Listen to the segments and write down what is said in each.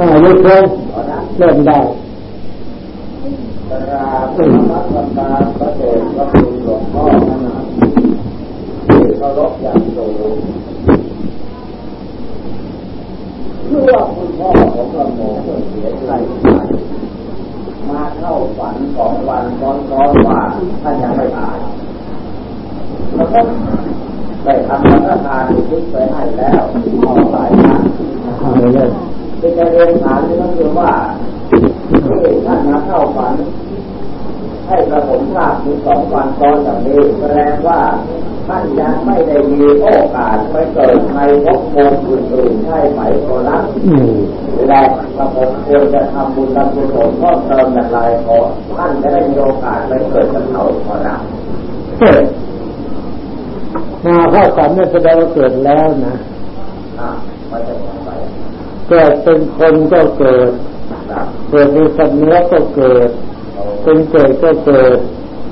อ่ายกเลิกเริ่มได้กราบนมัสการพระเดชพระคุณหลวงพ่อที่เคารพอย่างสูงเพื่อคุณพ่อของกระหม่อเสียใจมาเข้าฝันสองวันซ้อนๆว่าท่านยังไม่ตายแล้วก็ได้ทำรัฐทานทิศไปให้แล้วขอหลายครั้ง ที่จะเรียนถามนี่ก็คือว่าที่ท่านมาเข้าฝัน ให้กระผมทราบมีสองวันตอนอย่างนี้แสดงว่าท่านยังไม่ได้มีโอกาสไปเกิดในภพภูมิอื่นๆใช่ไหมโอรับและกระผมควรจะทำบุญทำกุศลเพิ่มเติมอย่างไรขอท่านจะได้มีโอกาสไปเกิดกับเขาขอรับมาเข้าฝันเนี่ยแสดงว่าเกิดแล้วนะ เกิดเป็นคนก็เกิด เกิดเป็นสัตว์เนื้อก็เกิด เป็นเกิดก็เกิด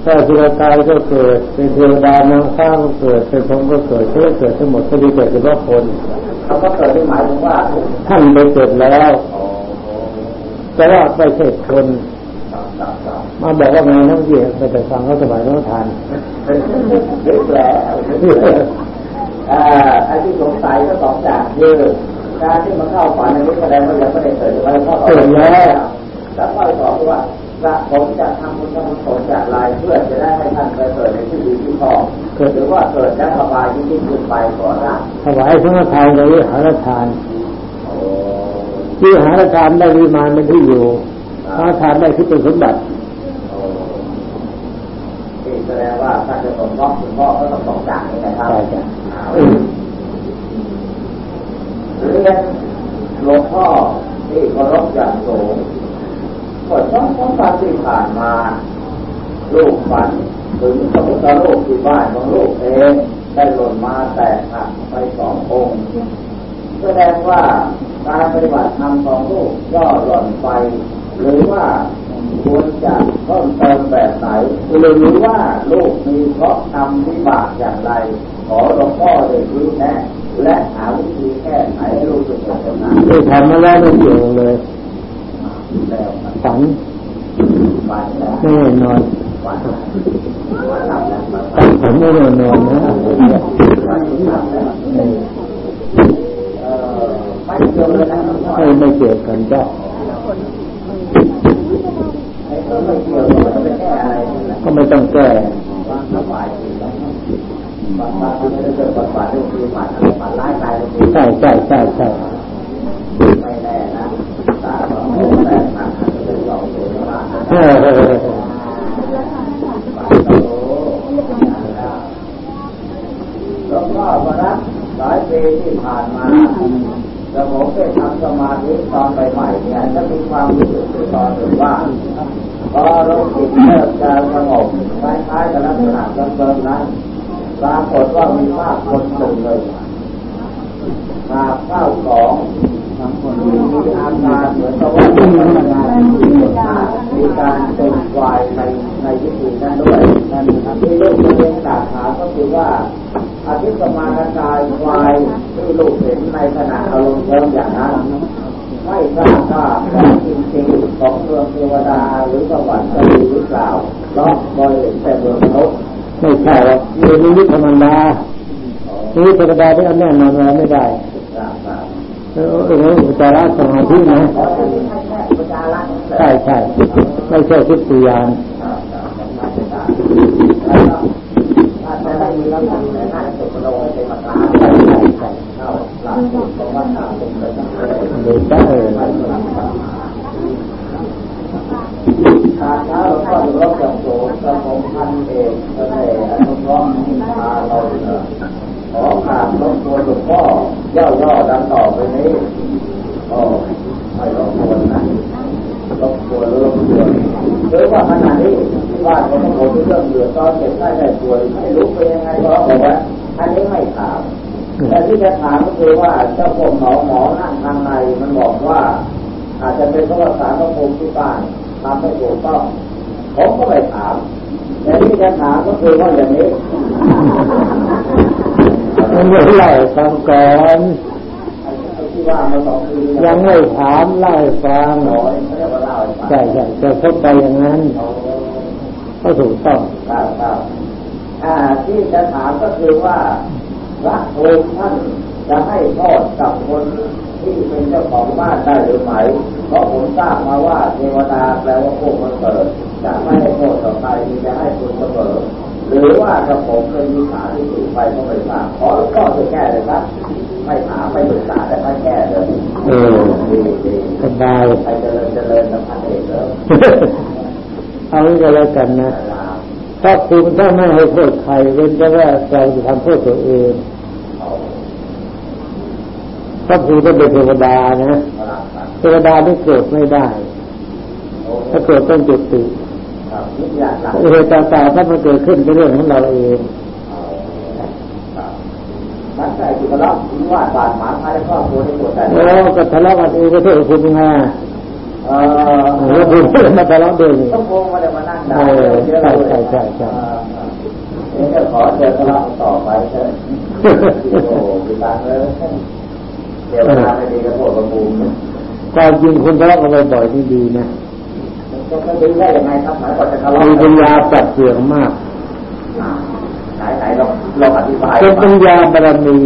ถ้าพิรตายก็เกิด เป็นเทวดานางฟ้าก็เกิด เป็นพรหมก็เกิดก็เกิดทั้งหมดก็ดีเกิดเฉพาะคนเขาก็เกิดที่หมายถึงว่าท่านไปเกิดแล้วแต่ว่าไม่ใช่คนมาบอกว่าไงน้องเยี่ยไปแต่ฟังเขาสบายน้องทานนึกแล้วไอ้ที่สงสัยก็สองอย่างคือ การที่มันเข้าฝันในนี้แสดงว่ายังไม่ได้เกิดไว้เพราะเกิดแล้วแล้วข้อสองว่าระผมจะทำบุญทำกุศลจากลายเพื่อจะได้ให้ท่านไปเกิดในที่ดีที่พอหรือว่าเกิดแล้วสบายที่ที่ขึ้นไปก่อนละถวายสังฆทานหรือหาทานที่หาทานได้วิมานเป็นที่อยู่หาทานได้ที่เป็นสมบัติแสดงว่าถ้าจะสมรอบคุณพ่อก็ต้องสองอย่างนี้นะครับใช่จ้ะ เรียนหลวงพ่อที่เคารพอย่างสูงก็ต้องต้องการที่ผ่านมา ลูกฝันถึงสมุทรโลกที่บ้านของลูกเองได้หล่นมาแตกหักไปสององค์แสดงว่าการปฏิบัติธรรมของลูกย่อหล่นไป หรือว่าควรจะเพิ่มเติมแบบไหนหรือว่าลูกมีเพราะทำวิบากอย่างไร ขอหลวงพ่อได้รู้แนะ และหาวิธีแก้ไขให้ลูกสุขภาพได้ทำมาแล้วไม่เกี่ยวเลยฝันไม่ได้นอนฝันฝันไม่ได้นอนนะไม่ไม่เกี่ยวกันเจ้าก็ไม่ต้องแก้ ใช่ใช่ใช่ใช่ไม่แน่นะตาของแม่นะเป็นสองตัวนะหลวงพ่อพระหลายปีที่ผ่านมาแต่ผมได้ทำสมาธิตอนใหม่ๆเนี่ยจะมีความรู้สึกตอนหนึ่งว่าพอเราจิตเริ่มจะสงบคล้ายๆกับลักษณะเดิมๆนั้น ปรากฏว่ามีมากคนหนึ่งเลยมาข้าวของมีอาการเหมือนกับว่ามีการมีการเป็นควายในในวิธีนั้นด้วยนั่นนะที่ลูกเรียนกาถาก็คือว่าอาทิตย์มาการควายที่ลูกเห็นในขณะอารมณ์เริ่มอย่างนั้นไม่ทราบว่าของจริงๆของเมืองเทวดาหรือสวรรค์จะมีหรือเปล่าเพราะบริเวณแต่เมืองนก ไม่ใช่หรอกมีนิมิตธรรมดานิมิตธรรมดาที่อันแน่นอนไม่ได้เออเอออุจาระสมาธินะใช่ใช่ไม่ใช่ทิฏยานจะได้มีน้ำหนักใน หน้าขโลงเป็นมาตราใช่ใช่ใช่เข้าหลักของวัดตาเป็นประลยได้ขาเช้าเราก็รบกับโสกระผมพันเอกเสน่ห์อนุเคราะห์พาเราขอขาดรบตัวหลวงพ่อย่อดังต่อไปนี้ก็ไม่รบกวนนะรบกวนรบกวนหรือว่าขณะนี้ว่าผมผมเรื่องเหลือตอนเจ็บไข้ได้ป่วยไม่รู้เป็นยังไงก็บอกว่าอันนี้ไม่ถามแต่ที่จะถามก็คือว่าเจ้าพวกหมอหมอนั่งทางในมันบอกว่า อาจจะเป็นเพราะว่าสารพระภูมิที่บ้าน ทำไม่ถูกต้องผมก็ไม่ถามแต่ที่จะถามก็คือว่าอย่างนี้มันไม่ไหลฟังก่อนว่ามาสองปียังไม่ถามเล่าให้ฟังน้อยเขาเรียกว่าเล่าให้ฟังใช่ใช่จะพบไปอย่างนั้นก็ถูกต้องครับครับอ่าที่จะถามก็คือว่าพระองค์ท่านจะให้โทษกับคน ที่เป็นเจ้าของบ้านได้หรือไม่เพราะผมทราบมาว่าเทวดาแปลว่าพวกมันเกิดจะไม่ให้โทษต่อใครมีจะให้คุณเสมอหรือว่าถ้าผมเคยมีขาที่ถูกไปก็ไม่ทราบขอหลวงพ่อช่วยแก้เลยครับ ไม่ถามไม่ปรึกษาแต่ไม่แก้เลยเออดีดีสบายใครเจริญเจริญสัมพันธ์เอกเลยเอางี้ก็แล้วกันนะถ้าคุณถ้าไม่ให้โทษใครเว้นแต่ว่าเราจะทำโทษตัวเอง ถ้าคุณต้องเป็นเทวดานะเทวดาไม่เกิดไม่ได้ ถ้าเกิดต้องจุดติเหตุต่างๆถ้ามันเกิดขึ้นเป็นเรื่องของเราเองมันใส่จุดทะเลาะวิวาทบาดหมางภายในครอบครัวในตัวแต่แล้วก็ทะเลาะกันเองก็โทษคุณงไงเออแล้วคุณมาทะเลาะด้วยต้องโกงมาเดี๋ยวมานั่งด่าใช่ใช่ใช่ใช่เดี๋ยวขอเจอทะเลาะต่อไปเถอะโอ้ดีจังเลย เดี๋ยวเวลาไม่ดีก็โทษประมูลความจริงคุณทะเลาะกันบ่อยๆนี่ดีนะจะไม่ดีได้ยังไงครับหมายความจะทะเลาะมีปัญญาปรับเปลี่ยนมากไหนไหนเราเราอธิบายเป็นปัญญาบารมี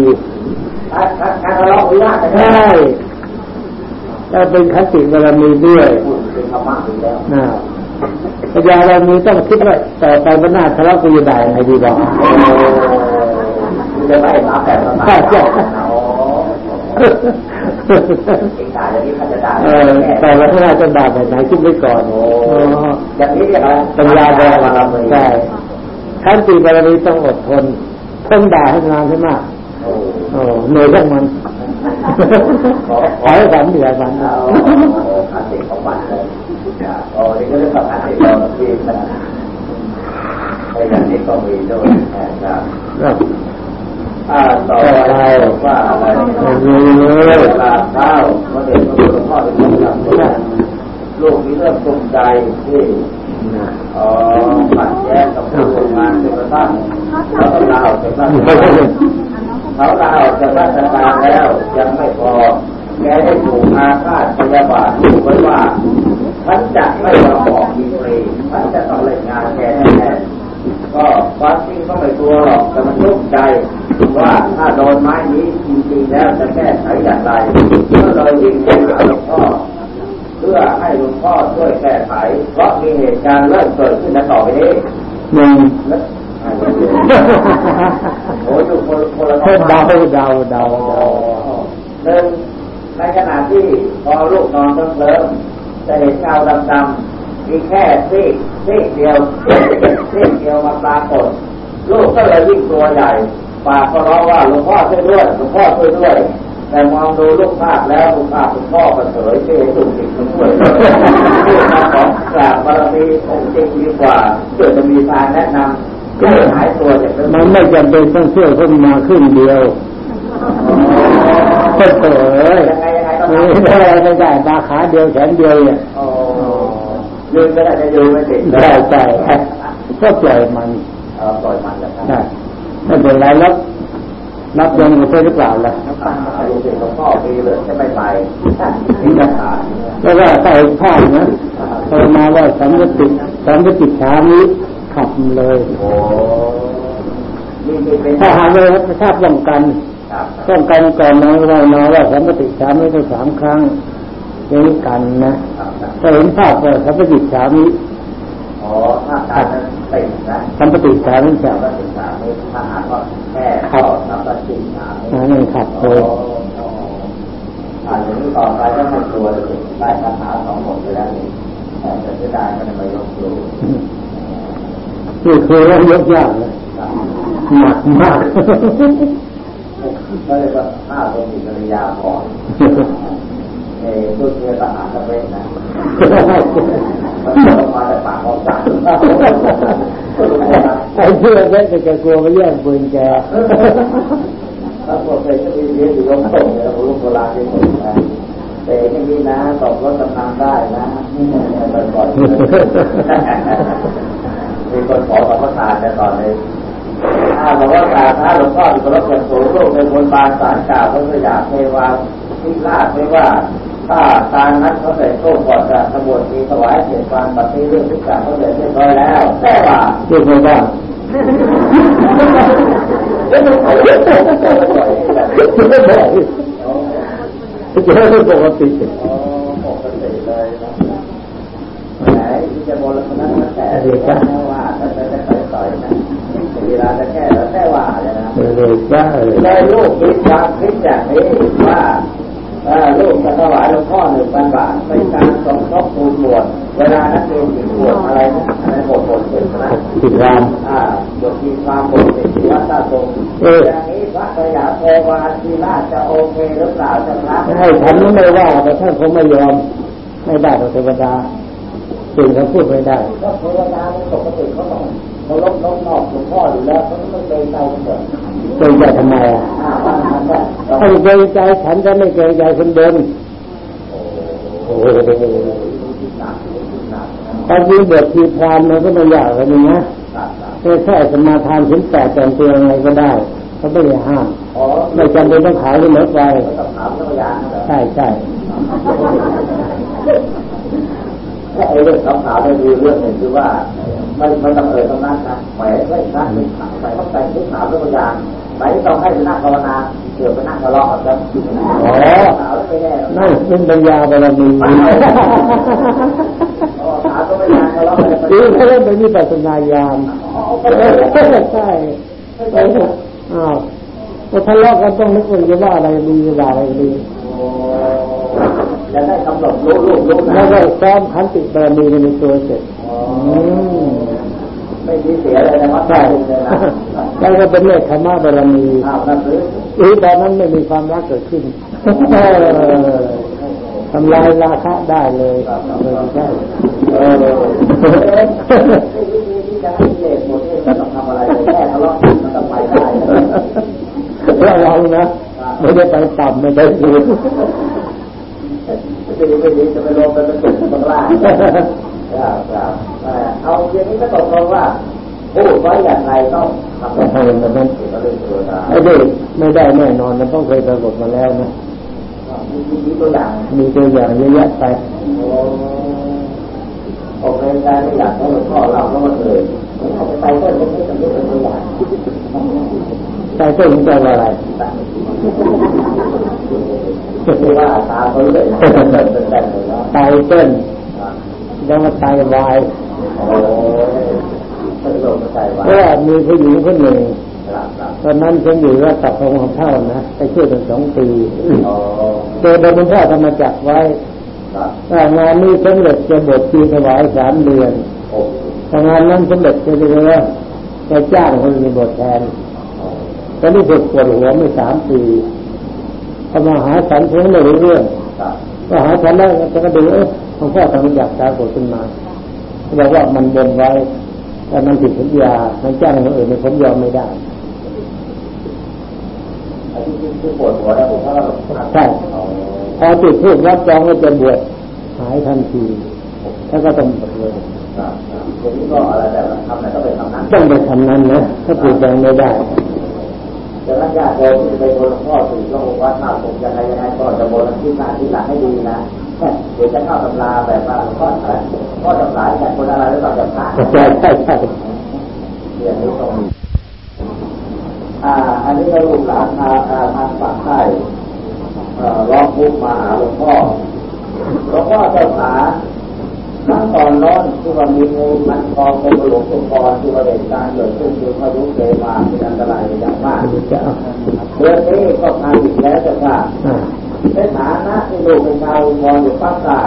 การการทะเลาะวิวาทกันใช่แล้วเป็นคติบารมีด้วยพูดเป็นธรรมะอยู่แล้วนะปัญญาบารมีต้องคิดว่าต่อไปวันหน้าทะเลาะกันจะได้ไงดีบอกจะไม่มาแบบประมา แต่ว่าถ้าเราจะด่าแบบไหนคิดไว้ก่อนโอ้อย่างนี้เรียกอะไรปัญญาบารมีใช่ขั้นตีบารมีต้องอดทนทนด่าให้นานให้มากโอ้โอ้เหนื่อยทั้งมันขอให้ฝันเหนื่อยฝันเอาขันติของมันเลยโอ้นี่ก็เรื่องขันติเราที่มันไอ้อย่างนี้ก็มีด้วยนะครับ ครับอ่าต่อไปว่าอะไรเวลาเช้าพระเดชพระคุณหลวงพ่อเป็นคนทำลูกมีเรื่องตรงใจที่อ๋อขัดแย้งกับผู้ทำงานจนกระทั่งเขาต้องลาออกจากราชการเขาลาออกจากราชการแล้วยังไม่พอแกได้ถูกอาฆาตพยาบาทลูกไว้ว่าฉันจะไม่ยอมออกดีกรีฉันจะต้องเล่นงานแกแน่ๆก็ความจริงก็ไม่ตัวหรอกแต่มันทุกข์ใจ ว่าถ้าโดนไม้นี้จริงๆแล้วจะแก้ไขอย่างไรก็เลยวิ่งไปหาหลวงพ่อเพื่อให้หลวงพ่อช่วยแก้ไขเพราะมีเหตุการณ์เริ่มเกิดขึ้นต่อไปนี้หนึ่งโอ้ยดูคนคนละเพิ่มเดาเดาเดาเดาหนึ่งในขณะที่พอลูกนอนเพิ่มจะเห็นเงาดำๆมีแค่ซีกซีกเดียวซีกเดียวมาปรากฏลูกก็เลยวิ่งตัวใหญ่ ปากก็ร้องว่าหลวงพ่อช่วยด้วยหลวงพ่อช่วยด้วยแต่มองดูลูกภาพแล้วลูกภาพคุณพ่อก็เฉยเฉยสุดติดมันช่วยเลยพูดมาของกราบบารมีองค์จริงดีกว่าเพื่อจะมีทางแนะนำให้หายตัวจากเรื่องมันไม่จำเป็นต้องเชื่อเขามาขึ้นเดียวก็เถอยยังไงยังไงต้องไม่ทำได้ไม่ได้มาขาเดียวแขนเดียวเนี่ยโอ้ยืนก็ได้จะยืนไม่ติดใช่ใช่ก็ปล่อยมันเออปล่อยมันเลยครับใช่ ไม่เป็นไรแล้วรับยังอยู่ใช่หรือเปล่าล่ะน้ำตาลูกศิษย์หลวงพ่อดีเลยจะไม่ไปนี่จะขาดแล้วก็ใส่ผ้านะภาวนาว่าสัมยติสัมยติขานี้ขับเลยโอ้นี่นี่เป็นถ้าหากว่าถ้าป้องกันครับป้องกันก่อนนอนเรานอนว่าสัมปติสามิได้สามครั้งอย่างนี้กันนะครับถ้าเห็นภาพว่าสัมปติสามิอ๋อถ้าการนั้น ตินะสัมปติสามิจะสัมปติสามิถ้าหากว่าแค่เข้าสัมปติสามินั่นขับโอ้เลยอ่าอย่างนี้ต่อไปก็ไม่กลัวเลยได้คาถาสองบทไปแล้วนี่แต่จะเสียดายก็ไม่ยกดูนี่คือเรื่องยกยากเลยหนักมากก็เลยว่าห้าเป็นอิสริยาก่อนเออตัวเชื่อทหารก็เป็นนะ มันต้องมาแต่ปากของจักรไอ้เพื่อนเนี่ยจะกลัวไปแย่งปืนแกถ้าพวกเคยจะมีเรียนอยู่ลงตกเนี่ยผมรู้โบราณที่สุดนะแต่ไม่มีนะตกรถกำลังได้นะบ่อยๆมีคนขอกับพระทานแต่ตอนนี้ถ้าบอกว่าการถ้าหลวงพ่อที่เคารพอย่างสูงลูกในบนบานสารกล่าวพระสยามเทวาที่ลาดไม่ว่า ถ้าการนัดเขาใส่โต๊ะก่อนจะขบวนมีถวายเสียงฟังปฏิเรื่องทุกอย่างเขาเสร็จเรียบร้อยแล้ว แต่ว่าพูดไม่ได้ไม่ได้ไม่ได้จะให้ปกติปกติเลยนะไหนที่จะบนคนนั้นแต่เด็กก็ว่าจะจะจะต่อยนะเวลาจะแก้แล้วแก้ว่าเลยนะเลยจ้าเลยได้ลูกคิดความคิดอย่างนี้ว่า ลูกจะถวายหลวงพ่อหนึ่งพันบาทเป็นการสมทบทุนบวชเวลานั้นเรียนถึงบวชอะไรนะอะไรบทบทเสร็จนะติดรามอ่าบททีความบทเสร็จที่วัตาตรงอย่างนี้พระสยามโพวาทีราชจะโอเคหรือเปล่าจะรับให้ทำนั้นไม่ว่าแต่ท่านคงไม่ยอมไม่ได้เทวดาสิ่งเขาพูดไม่ได้ก็เทวดาปกติเขาต้อง เขาลบนกนอกหลวงพ่ออยู่แล้วเขาไม่เคยใจกันเถอะเกรงใจทำไมอะอ่าว่ามันก็ถ้าเกรงใจฉันจะไม่เกรงใจคนเดินโอ้โหตอนนี้บททีพรามมันก็ไม่ยากเลยนะแค่แค่สมาทานถึงแปดแต่งตัวยังไงก็ได้เขาไม่ได้ห้ามอ๋อไม่จำเป็นต้องขายที่รถไฟต้องถามพระยานเหรอใช่ใช่ ถ้าไอ้เรื่องขาวๆเนี่ยมีเรื่องหนึ่งคือว่าไม่ไม่ต้องเอ่ยตรงนั้นนะแหมไม่พระไม่ขาวใส่ต้องใส่ชุดขาวด้วยพยานไหนต้องให้ไปนั่งภาวนาเกือบไปนั่งทะเลาะกันขาวแล้วไม่แน่นั่นเป็นปัญญาบารมีขาวก็ไม่นานทะเลาะกันคือเขาเรียกเป็นวิปัสสนาญาณใช่ไปอ้าวพอทะเลาะกันต้องนึกว่าจะว่าอะไรดีว่าอะไรดี จะได้กำหนดรู้ลูกรู้นะแล้วก็ซ้อมขันติบารมีในตัวเสร็จไม่มีเสียเลยนะวัดใช่เลยนะแล้วก็เป็นเนคขมาบารมีอ้าวนั่นหรืออีตอนนั้นไม่มีความรักเกิดขึ้นทำลายราคะได้เลยเลยใช่เออวิธีที่จะให้เด็กหมดนี่จะต้องทำอะไรแค่ทะเลาะกันมันต้องไปได้ระวังนะไม่ได้ไปต่ำไม่ได้สูง ไม่ดีไม่ดีจะไปลงไปเป็นจุดข้างล่างครับครับเอาอย่างนี้ก็ตกลงว่าพูดไว้อย่างไรต้องทำต้องทำแบบนั้นเรื่องตัวไม่ได้ไม่ได้แน่นอนมันต้องเคยปรากฏมาแล้วนะมีตัวอย่างมีตัวอย่างเยอะแยะไปโอ้โอเคการไม่อยากให้หลวงพ่อเราก็มาเลยเอาไปเต้นพวกนี้จะเป็นตัวอย่างใจเต้นของใจอะไร ว่าตาเขาเลยเป็นเป็นแบบเลยเนาะไตเต้นแล้วมาไตวายโอ้ยเป็นลมใจเพว่าราะว่ามีผู้หญิงคนหนึ่งตอนนั้นฉันอยู่ว่าตับของของเท่านะไปช่วยกันสองปีโอ้โดยคุณพ่อธรรมจักไว้ครับว่างานนี้สำเร็จจะบวชปีถวายสามเดือนโอ้ถ้างานนั้นสำเร็จจะเรียกว่าจะจ้างคนมีบทแทนตอนนี้ฝึกปวดหัวไม่สามปี พอมาหาสันเพิ่งไม่รู้เรื่องครับก็หาฉันแล้วจะก็ดูเออหลวงพ่อทำอยากตาโกรธขึ้นมาเขาบอกว่ามันบนไว้แต่มันผิดสัญญา มันจ้างคนอื่นผมยอมไม่ได้ไอ้ที่ที่ปวดหัวแล้วผมว่าเราใช่พอจุดทูบรับรองว่าจะบวชหายทันทีแล้วก็ต้องบวชเลยครับครับทีนี้ก็อะไรแบบทำอะไรก็ไปทำนั้นต้องไปทำนั้นนะถ้าผิดยังไม่ได้ จะรักญาติโยมที่ไปบนหลวงพ่อสี่พระองค์วัดมาผมยังไงยังไงก็จะบนที่หน้าที่หลังให้ดีนะเดี๋ยวจะเข้าตำราแบบว่าหลวงพ่ออะไรพ่อจำหลายแต่คนอะไรหรือเปล่าจะพระใช่ใช่ใช่เรียนนี้ตรงนี้อ่า อันนี้ก็ลูกหลานทางทางปากใต้ร้องพุกมาหาหลวงพ่อหลวงพ่อเจ้าขา ขั้นตอนร้อนที่ว่ามีงูมันคองเป็นหลวงสุกรที่ว่าเด็กการเกิดขึ้นคือพายุเกมาเป็นอันตรายอย่างมากเอาเดือนนี้ก็มาอีกแล้วจะว่าอ่าในฐานะที่ลูกเป็นชาวมอุบลอยู่ภาคใต้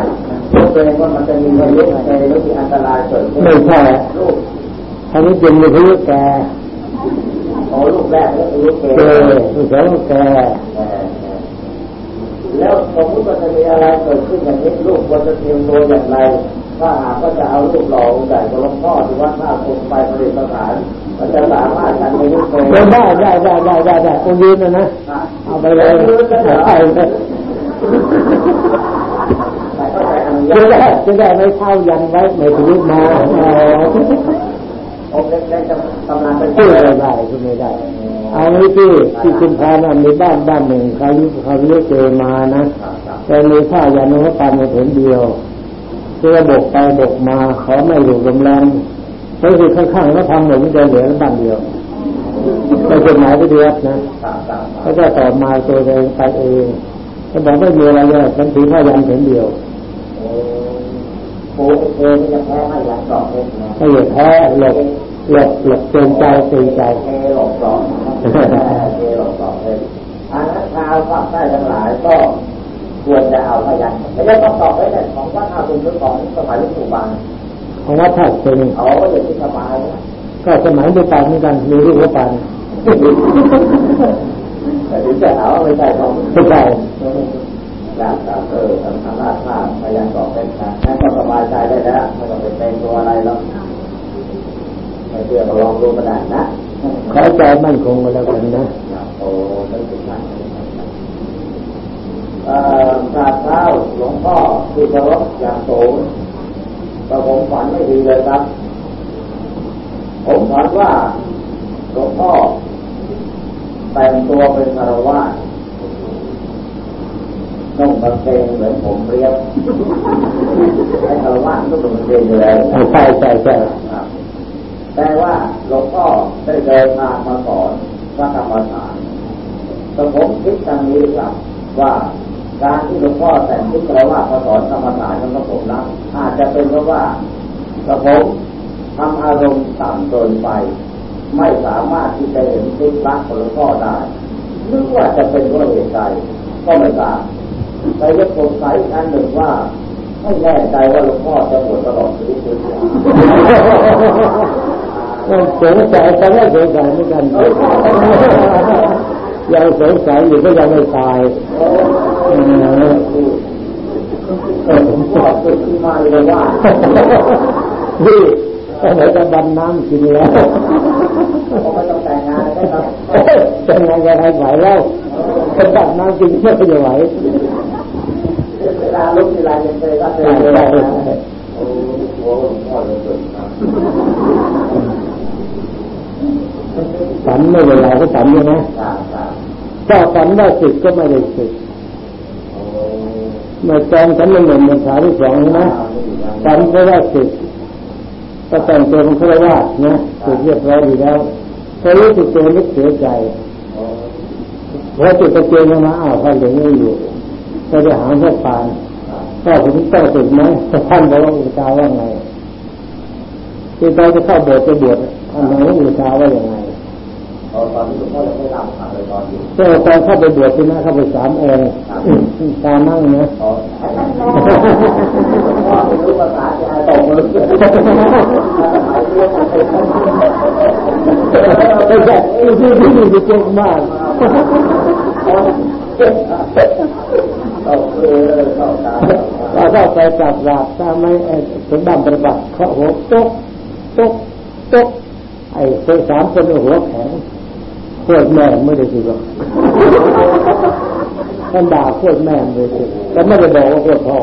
ก็เกรงว่ามันจะมีพายุในหรือมีอันตรายเกิดขึ้นไม่ใช่ลูกอันนี้เป็นมีพยุแกโอ้ลูกแรกแล้วพายุเกเกลูกสองแกแล้วสมมติว่าจะมีอะไรเกิดขึ้นอย่างนี้ลูกควรจะเตรียมตัวอย่างไร ถ้าหากว่าจะเอาลูกหล่อองค์ใหญ่กับหลวงพ่อที่วัดท่าคงไปประดิษฐานมันจะสามารถกันในยุคโกได้ได้ได้ได้ได้ได้คนยืนนะนะเอาไปเลยเอาไปเลยแต่ก็ใจอนุจะญาได้ตจะได้ไม่เข้ายันไว้ไม่ถึงมาโอ้องค์เล็กๆจะกำลังเป็นพูดไม่ได้พูดไม่ได้ เอางี้ที่ที่คุณพานะมีบ้านบ้านหนึ่งเขายุเขาเรียกเจมานะแต่มีผ้ายันเขาปานมาถึงเดียว เพื่อบกไปบกมาเขาไม่อยู่โรงแรมก็คือข้างๆเขาทำเหมือนจะเหลือบ้านเดียวไปจดหมายไปเดียวนะเขาจะตอบมาตัวเองไปเองเขาบอกไม่มีอะไรเลยฉันถือผ้ายันถึงเดียวโอ้เองจะแพ้ไม่อยากตอบเองนะไม่อยากแพ้หลบหลบหลบเกรงใจเกรงใจเอหลอกตอบเอหลอกตอบเลยอันนั้นชาวภาคใต้ทั้งหลายก็ ควรจะเอาพยัญไม่ได้ต้องตอบไว้แต่ของวัดอาตุมหรือของสมัยหลวงปู่บางของวัดท่าเป็นเอาก็อย่างที่สบายนะก็สมัยเดียวกันเหมือนกันมีรูปปันแต่ถึงจะเอาไม่ใช่ของไม่ใช่อยากจะเออทำทำราดผ้าพยายามบอกเป็นการนั่นก็สบายใจได้แล้วไม่ต้องไปเป็นตัวอะไรแล้วไม่เชื่อก็ลองดูก็ได้นะขอใจมั่นคงกันแล้วกันนะโอ้ไม่ถึงนั้นเอ่อกราบเท้า หลวงพ่อที่เคารพอย่างสูงแต่ผมฝันไม่ดีเลยครับ ผมฝันว่าหลวงพ่อแต่งตัวเป็นคารวาสนุ่งกางเกงเหมือนผมเรียบไอ้คารวาสก็นุ่งกางเกงอยู่แล้วใช่ใช่ใช่ครับแต่ว่าหลวงพ่อได้เดินทางมาสอนพระธรรมฐานแต่ผมคิดทางนี้ครับว่า การที่หลวงพ่อแต่งชุดคารวะมาสอนธรรมฐานของผมนั้นอาจจะเป็นเพราะว่ากระผมทำอารมณ์ต่ำเกินไป ไม่สามารถที่จะเห็นทุกข์รักของหลวงพ่อได้นึกว่าจะเป็นเพราะเหตุใดก็ไม่ทราบแต่ยังสงสัยอีกอันหนึ่งว่าไม่แน่ใจว่าหลวงพ่อจะบวชตลอดชีวิตหรือเปล่าสงสัยแต่ไม่สงสัยเหมือนกัน ยังสงสัยอยู่ก็ยังไม่ตายเออเออผมก็ตื่นขึ้นมาเลยว่านี่ก็ไหนจะดำน้ำกินแล้วผมไม่ต้องแต่งงานได้ครับจะงานจะให้ไหวแล้วจะดำน้ำกินไม่จะไหวเวลาลุกเวลายังเคยรับเลยนะโอ้โหพ่อเลยเกิดครับ ฝันไม่เวลาก็ฝันใช่ไหมถ้าฝันว่าสึกก็ไม่ได้สึกเมื่อตอนฉันเป็นหนุ่มเป็นสาวที่สองนะฝันเพราะว่าสึกก็แต่งตัวเป็นฆราวาสนะสึกเรียบร้อยดีแล้วพอรู้สึกตัวนึกเสียใจพอจุดตะเกียงมาอ้าวท่านยังไม่อยู่ก็จะหาพวกปานก็ผมต้องสึกไหมท่านบอกว่าอุตาว่าไงที่ตอนจะเข้าโบสถ์จะบวชท่านบอกว่าอุตาว่าอย่างไง ตอนนี้หลวงพ่อยังไม่รับครับเลยตอนอยู่ก็ตอนเข้าไปบวชที่นั่นเข้าไปสามองค์ตามนั่งนะอ๋อพ่อไม่รู้ภาษาจะตกเลยไม่ใช่ที่ที่นี่จะเจ๊งมากโอเคเข้าตาเราเข้าไปจับหลับถ้าไม่สมบัติประบัติเขาหัวตกตกตกไอ้คนสามคนหัวแข็ง โคตรแม่ไม่ได้สิหรอกท่านด่าโคตรแม่เลยสิแต่ไม่ได้บอกว่าโคตรพ่อ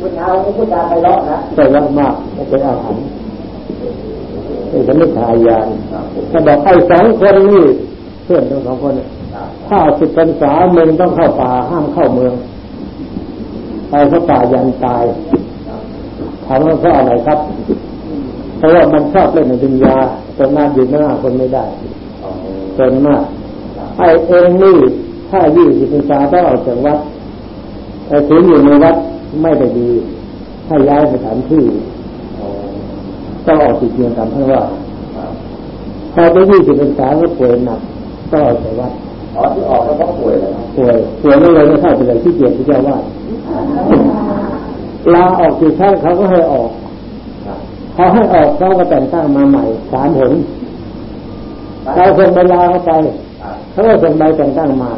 คุณเอาผู้ชายไปเลาะนะแต่รักมากเป็นอาหารไอ้ฉันไม่ทายานถ้าบอกไอ้สองคนนี่เพื่อนทั้งสองคนเนี่ยถ้าสิบพรรษาเมืองต้องเข้าป่าห้ามเข้าเมืองไปเข้าป่ายันตายถามว่าเพราะอะไรครับ เพราะว่ามันชอบเล่นในดุนยา จนหน้าอยู่หน้าคนไม่ได้จนมากไอ้เองนี่ถ้ายี่สิบพรรษาต้องออกจากวัดแต่ถึงอยู่ในวัดไม่ได้ดี ถ้าย้ายสถานที่ต้องออกติดเตียงตามท่านว่าพอไปยี่สิบพรรษาก็ป่วยหนักต้องออกจากวัดอ๋อที่ออกแล้วก็ป่วยเลยนะป่วยป่วยไม่เลยไม่เข้าไปเลยที่เกียรติเจ้าว่าลาออกกี่ครั้งเขาก็ให้ออก เขาให้ออกเขาก็แต่งตั้งมาใหม่สามหนเราส่งใบลาเข้าไปเขาก็ส่งใบแต่งตั้งมา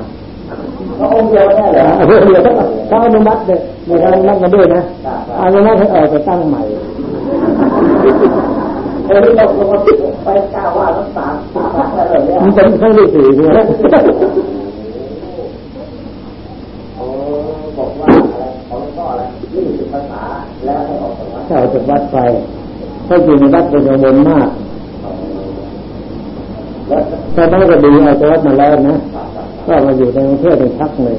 พระองค์เดียวแน่เหรอเดี๋ยวเขาอนุมัติเลยในการอนุมัติกันด้วยนะอนุมัติให้ออกไปตั้งใหม่เออที่เราลงมาไปกล้าว่าทั้งสามสามอะไรเนี่ยมันเป็นครั้งที่สี่เนี่ยโอ้บอกว่าอะไรของพ่ออะไรยี่สิบภาษาแล้วให้ออกจากวัดเข้าจากวัดไป ถ้าอยู่ในวัดเป็นกังวลมากแล้วถ้าต้องก็ดีเอาตัววัดมาแล้วนะก็มาอยู่ในกรุงเทพเป็นพักหนึ่ง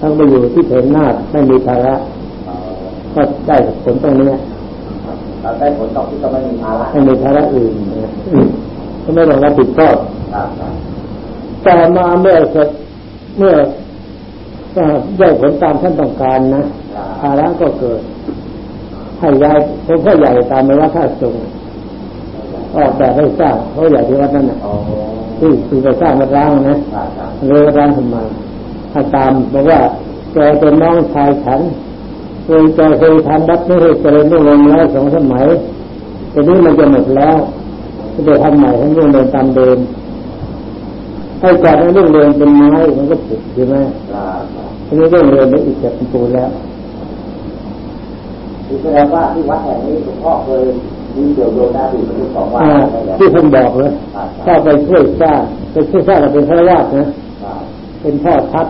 ถ้ามาอยู่ที่เถนนาดไม่มีภาระก็ได้ผลตรงนี้เราได้ผลตรงที่ก็ไม่มีภาระไม่มีภาระอื่นนะก็ไม่ต้องรับผิดชอบต่อมาเมื่อเมื่อได้ผลตามท่านต้องการนะภาระก็เกิด ให้ย้ายหลวงพ่อใหญ่ตามมาว่าท่าทรงออกแบบให้สร้างเขาใหญ่ที่วัดนั่นนะที่คือไปสร้างมาร้างนะเรือร้างขึ้นมาถ้าตามบอกว่าแกเป็นน้องชายฉันเคยแกเคยทำวัดไม่เคยเจริญรุ่งเรืองแล้วสองสมัยทีนี้มันจะหมดแล้วจะไปทำใหม่ให้รุ่งเรืองตามเดิมให้ก่อนให้รุ่งเรืองเป็นไม้มันก็ผุใช่ไหมทีนี้รุ่งเรืองได้อีกจากปูแล้ว แสดงว่าที่วัดแห่งนี้หลวงพ่อเคยมีเกี่ยวโยงได้อยู่เป็นสองวันที่คุณบอกเลยถ้าไปช่วยสร้างไปช่วยสร้างเป็นพระวาสนะเป็นพ่อทัพ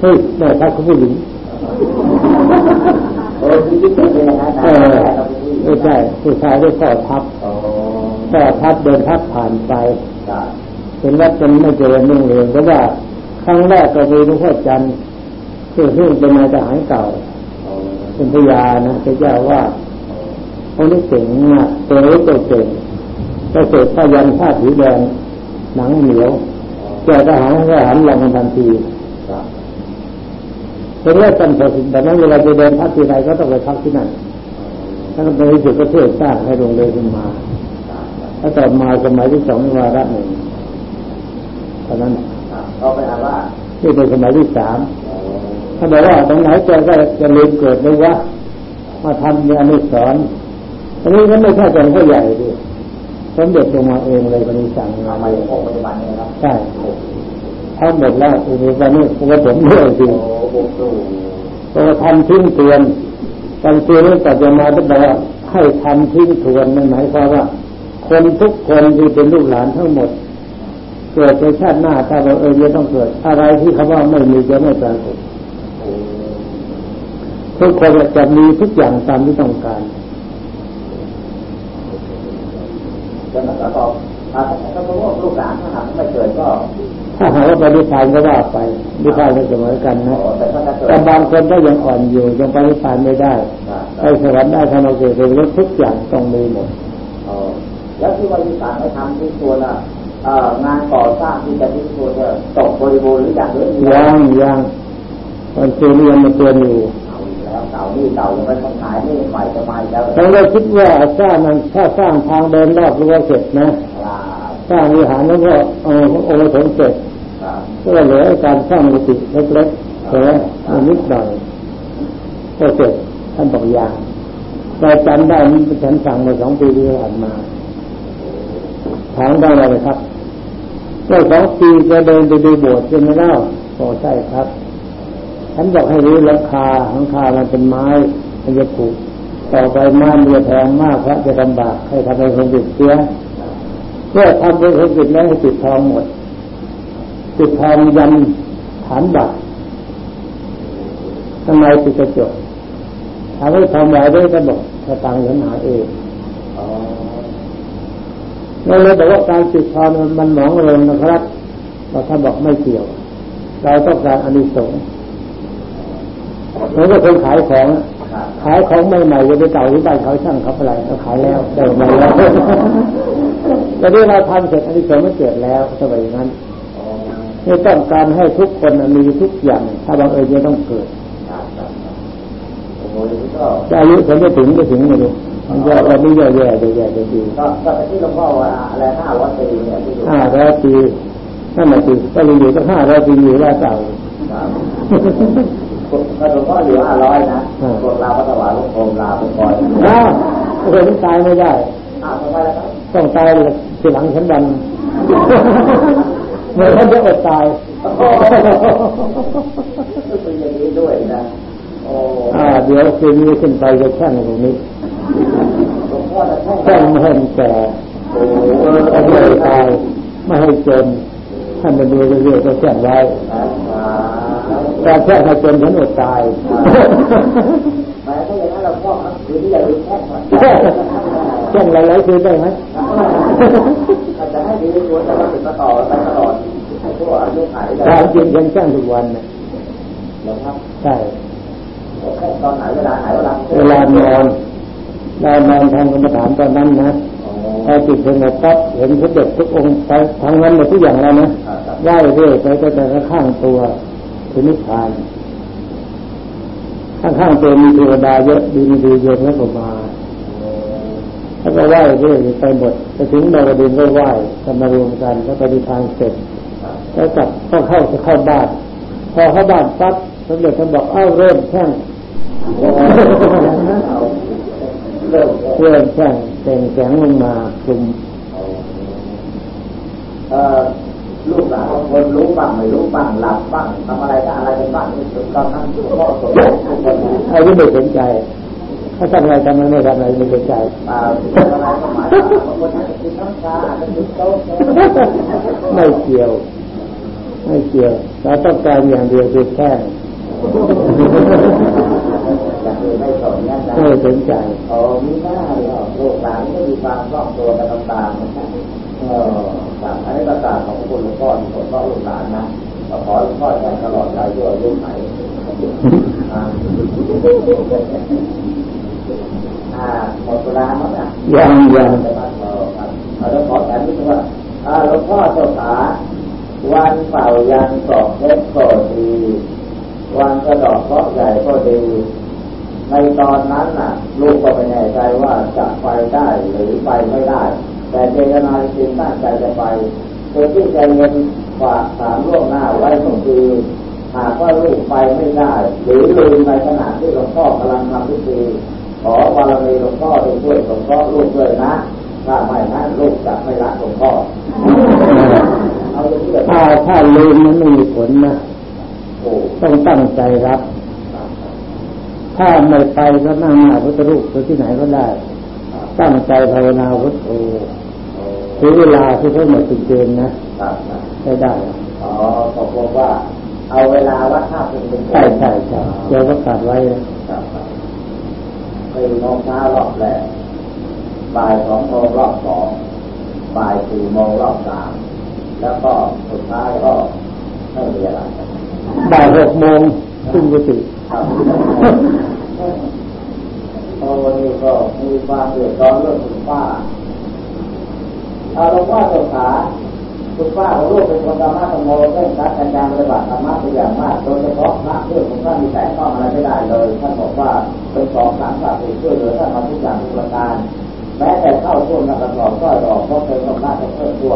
เฮ้ยแม่ทัพเขาผู้หญิงเออที่เป็นเลยนะไม่ใช่ผู้ชายด้วยพ่อทัพพ่อทัพเดินทัพผ่านไปเป็นวัดเป็นไม่เจริญรุ่งเรืองเพราะว่าครั้งแรกก็มีหลวงพ่อจันทร์คือซึ่งเป็นนายทหารเก่า เป็นพยานะพระเจ้าว่าเขานี่เก่งมากเจ๋งเก่งก็เสร็จพยันผ้าสีแดงหนังเหนียวแกทหารทหารลงทันทีเป็นเรื่องสำคัญแต่นั้นเวลาจะเดินพักที่ไหนก็ต้องไปพักที่นั่นถ้าเป็นที่สุดก็เพื่อสร้างให้โรงเรียนขึ้นมาถ้าต่อมาสมัยที่สองวาระหนึ่งเท่านั้นเราไปอ่านว่านี่เป็นสมัยที่สาม ถ้าบอกว่าตรงไหนเจอก็จะลืมเกิดเลยว่ามาทำอนุสรณ์อันนี้ก็ไม่ใช่เป็นผู้ใหญ่ดิสมเด็จลงมาเองเลยวันนี้สั่งมาใหม่ของปัจจุบันนี้ครับใช่ทั้งหมดแล้วอุปกรณ์นี้อุปกรณ์เรื่อยจริงพอทำทิ้งทวนการเตือนแต่จะมาต้องบอกว่าให้ทำทิ้งทวนมันหมายความว่า คนทุกคนที่เป็นลูกหลานทั้งหมด เกิดในชาติหน้าถ้าเราเออจะต้องเกิด อะไรที่เขาว่าไม่มีจะไม่ปรากฏ ทุกคนจะมีทุกอย่างตามที่ต้องการจะมาตอบถ้าถ้าพวกลูกหลานถ้าหากไม่เกิดก็ถ้าหากว่าไปนิพพานก็ว่าไปนิพพานก็เสมอกันนะแต่บางคนก็ยังอ่อนอยู่ยังไปนิพพานไม่ได้ไปสวรรค์ได้ทำเอาเกิดเป็นรถทุกอย่างต้องมีหมดแล้วที่ว่าที่ต่างไม่ทำที่ตัวน่ะงานก่อสร้างที่จะที่ตัวจะตกบริบูรณ์หรืออย่างหรือยังยัง ตอนคืนยังมาเตือนอยู่เก่านี่เก่ายังไม่ต้องขายนี่ใหม่จะใหม่แล้วเราคิดว่าสร้างมันถ้าสร้างทางเดินรอบรั้วเสร็จนะสร้างวิหารแล้วก็เอาองค์สมเสร็จก็เหลือการสร้างกุฏิเล็กๆแต่นิดหน่อยก็เสร็จท่านบอกอย่างเราจำได้นี่ฉันสั่งมาสองปีที่ผ่านมาถามได้เลยครับเมื่อสองปีจะเดินไปดูโบสถ์ใช่ไหมเล่าก็ใช่ครับ ฉันบอกให้รู้ราคาของคามันเป็นไม้มันจะถูกต่อไปไม้มันจะแพงมากพระจะลำบากให้ทำเป็นคนติดเสียเพื่อทำเป็นคนติดแล้วให้ติดทองหมดติดทองยันฐานบัตรทำไมติดกระจกถามว่าทำอะไรได้ก็บอกถ้าตังค์ฉันหาเองเราเลยบอกว่าการติดทองมันหมองเริงนะครับเราถ้าบอกไม่เกี่ยว เราต้องการอนิสงส์ เหมือนกับคนขายของขายของใหม่ๆจะไปเก่าหรือไปเขาช่างเขาอะไรเขาขายแล้วเดิมาแล้วแต่ที่เราทำเสร็จอันนี้สมไม่เกิดแล้วสมัยนั้นนี่ต้องการให้ทุกคนมีทุกอย่าง ถ้าบางเอิญจะต้องเกิดจะอายุผมไม่ถึงไม่ถึงไม่รู้มันจะวันนี้แย่ๆแย่ๆจะดีก็ที่หลวงพ่อว่าอะไรห้าร้อยปีเนี่ยห้าร้อยปีนั่นแหละสิก็เลยอยู่ตั้งห้าร้อยปีอยู่แล้วเก่า ถ้าหลวงพ่อเหลือห้าร้อยนะพวกเราก็ถวายหลวงพ่อลาไปก่อนอ้าวเห็นตายไม่ได้อ้าวทำไมล่ะครับต้องตายทีหลังฉันดันเหมือนท่านจะอดตายเป็นอย่างนี้ด้วยนะอ่าเดี๋ยวคืนนี้ขึ้นไปจะแช่งตรงนี้แช่งไม่ให้แก่ไม่ให้ตายไม่ให้จนท่านเป็นดูเรื่อยๆก็แช่งไว้ แต่แค่ให้จนฉันอดตายหมายถ้าอย่างนั้นเราก็เคือที่จะรู้แค่ก่อนแช่งหลายๆคืนได้ไหมอาจจะให้ดีควรจะมาติดมาต่อไปตลอดให้ทั่วอายุขัยเลความยจริงยังแช่งทุกวันนะนะครับใช่ตอนไหนเวลาไหนเวลาเวลานอนเรานอนทางกรรมฐานตอนนั้นนะพอจิตสงบปั๊บเห็นพระเด็จทุกองค์ไปทางนั้นหมดทุกอย่างแล้วนะไหว้เรื่อยไปก็แต่ข้างตัว ถึงนิพพานข้างๆตัวมีเทวดาเยอะดีมีดีเยอะแล้วก็มาแล้วก็ไหว้เรื่อยไปหมดไปถึงดาวดินก็ไหว้กันมารวมกันแล้วไปดีทางเสร็จแล้วกลับก็เข้าจะเข้าบ้าน พอเข้าบ้านปั๊บสมเด็จท่านบอกเอ้าเริ่มแช่งเริ่มเริ่มแช่งแต่งแสงลงมาคลุมเอ่อ ลูกหลานบางคนรู้บ้างไม่รู้บ้างหลับบ้างทำอะไรก็อะไรกันบ้างนี่คือตอนนั้นคือพ่อสมทุกคนใครที่ไม่สนใจถ้าทำอะไรทำอะไรไม่ทำอะไรไม่สนใจอ่าอะไรก็หมายว่าบางคนอาจจะกินน้ำชาอาจจะกินโต๊ะไม่เกี่ยว ไม่เกี่ยวเราต้องการอย่างเดียวคือแค่งอย่างอื่นไม่สนนั่นนะไม่สนใจโอ้มีหน้าเลยอะลูกหลานไม่มีความครอบตัวกันต่างๆนะครับเออครับอันนี้ประกาศของคุณหลวงพ่อที่ผมก็ลูกหลานนะก็ขอหลวงพ่อแทนตลอดใจด้วยอายุไหนอ่าอ่าหมดเวลาแล้วนะยังยังเราจะขอแถมนิดนึงว่าหลวงพ่อเจ้าขาวันเป่ายันสอบเล็กก็ดีวันกระดอกเคราะห์ใหญ่ก็ดีในตอนนั้นน่ะ ลูกก็ไม่แน่ใจว่าจะไปได้หรือไปไม่ได้ แต่เจตนาจริงตั้งใจจะไปโดยที่ใจเงินฝากถามล่วงหน้าไว้ก็คือหากว่าลูกไปไม่ได้ หรือลืมในขณะที่หลวงพ่อกำลังทำพิธีขอบารมีหลวงพ่อได้ช่วยหลวงพ่อลูกด้วยนะถ้าไม่นั้นลูกจะไม่รักหลวงพ่อถ้าถ้าลืมนั้นไม่มีผลนะต้องตั้งใจรับ ถ้าไม่ไปก็นั่งหน้าพระพุทธรูปหรือที่ไหนก็ได้ ตั้งใจภาวนาพุทโธ ถึงเวลาที่เขาหมดจริงๆนะครับครับได้ได้อ๋อตกลงว่า เอาเวลาวัดท่าเป็นเป็นใช่ใช่ใช่เจ้าประกาศไว้นะครับครับสี่โมงเช้ารอบแรกบ่ายสองโมงรอบสองบ่ายสี่โมงรอบสามแล้วก็สุดท้ายก็ไม่มีอะไรบ่ายหกโมงขึ้นกุฏิครับโอ้วันนี้ก็มีความเดือดร้อนเรื่องคุณป้า เอาหลวงพ่อเจ้าขาคุณป้าของลูกเป็นคนธรรมะธรรมโมเร่งรัดการปฏิบัติธรรมะเป็นอย่างมากโดยเฉพาะพระเรื่องของท่านมีแต่ต้องอะไรไม่ได้เลยท่านบอกว่าเป็นสองสามสัปดาห์ช่วยเหลือท่านมาทุกอย่างทุกประการแม้แต่เข้าช่วงนักกระสอบก็ดอกก็เป็นของหน้าจะเพิ่มตัว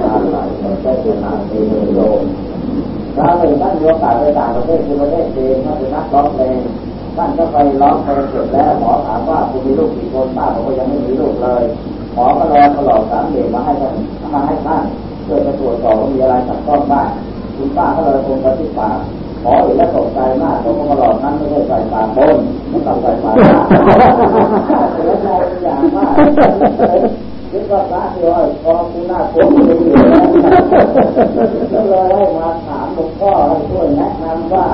การไหลมันได้ขนาดเป็นโลคราวหนึ่งท่านโอกาสไปต่างประเทศคือประเทศจีนท่านเป็นนักร้องเพลงท่านก็ไปร้องเพลงเสร็จแล้วหมอถามว่าคุณมีลูกกี่คนป้าบอกว่ายังไม่มีลูกเลย หมอก็รอตลอดสามเดือนมาให้ท่านมาให้ท่านเพื่อจะตรวจสอบว่ามีอะไรขัดข้องบ้างคุณป้าก็เลยคงกระติบปากหมอเห็นแล้วตกใจมากบอกว่าตลอดนั้นไม่ได้ใส่ปากบนไม่ต้องใส่ปากล่างเสียใจอย่างมากคิดว่าพระที่ว่าพอคุณหน้าโกงไม่ดีแล้วก็เลยให้มาถามหลวงพ่อให้ช่วยแนะนำว่า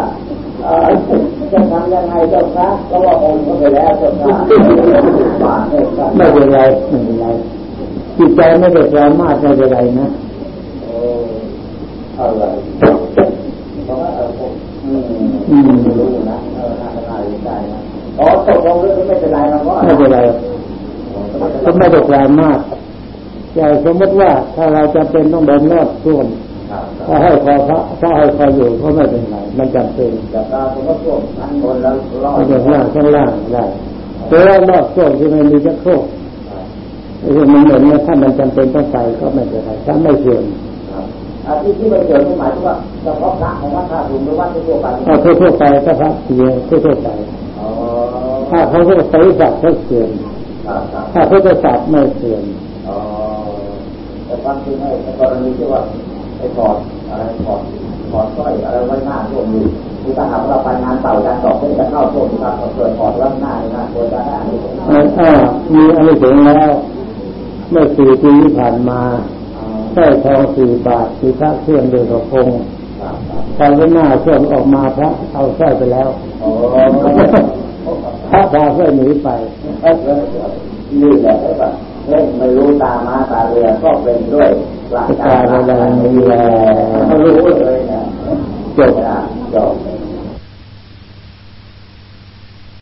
เออ จะทำยังไงเจ้าคะเพราะว่าองค์ก็ไปแล้วเจ้าคะไม่เป็นไรไม่เป็นไรจิตใจไม่เดือดร้อนมากไม่เป็นไรนะโอ้อะไรเพราะว่าเออผมอืมรู้นะเออน่าจะน่าดีใจนะอ๋อตกลงเรื่องไม่เป็นไรนะเพราะไม่เป็นไรก็ไม่เดือดร้อนมากอย่างสมมติว่าถ้าเราจะเป็นต้องเดินรอดช่วงครับคถ้าให้คอพระถ้าให้คออยู่ก็ไม่เป็นไร มันจำเป็นแต่ถ้าผมก็ช่วงชั้นบนแล้วรอดไม่ใช่ข้างล่างข้างล่างได้แต่ว่ารอบช่วงที่มันมีจะโคกไอ้ที่มันเหมือนเนี่ยถ้ามันจำเป็นต้องไปก็ไม่เป็นไรถ้าไม่เสื่อมครับอ่าที่ที่มันเกิดขึ้นหมายถึงว่าเฉพาะพระของวัดท่าถุงหรือวัดทั่วไปถ้าทั่วๆไปก็พระเสียทั่วๆไปอ๋อถ้าเขาก็ใส่สัตว์เขาเสื่อมครับครับถ้าเขาจะสัตว์ไม่เสื่อมอ๋อแต่ความจริงไอ้กรณีที่ว่าไอ้ถอดอะไรถอด ถอดสร้อยอะไรไว้หน้าช่วงนี้คือถ้าหากเราไปงานเต่าการตอกเพื่อจะเข้าช่วงที่เราเกิดถอดไว้หน้าในงานควรจะได้อันนี้ผมมันอ่ามีอะไรถึงแล้ว เมื่อสี่ปีที่ผ่านมาใช้ทองสี่บาทคือพระเครื่องเดือดพงครับครับตอนที่หน้าช่วงออกมาพระเอาสร้อยไปแล้วโอ้ถ้าพอเพื่อหนีไปนี่แหละแบบเพ่งไม่รู้ตามาตาเรือก็เป็นด้วยหลักการอะไรนี่แหละรู้เลย นะจบจบ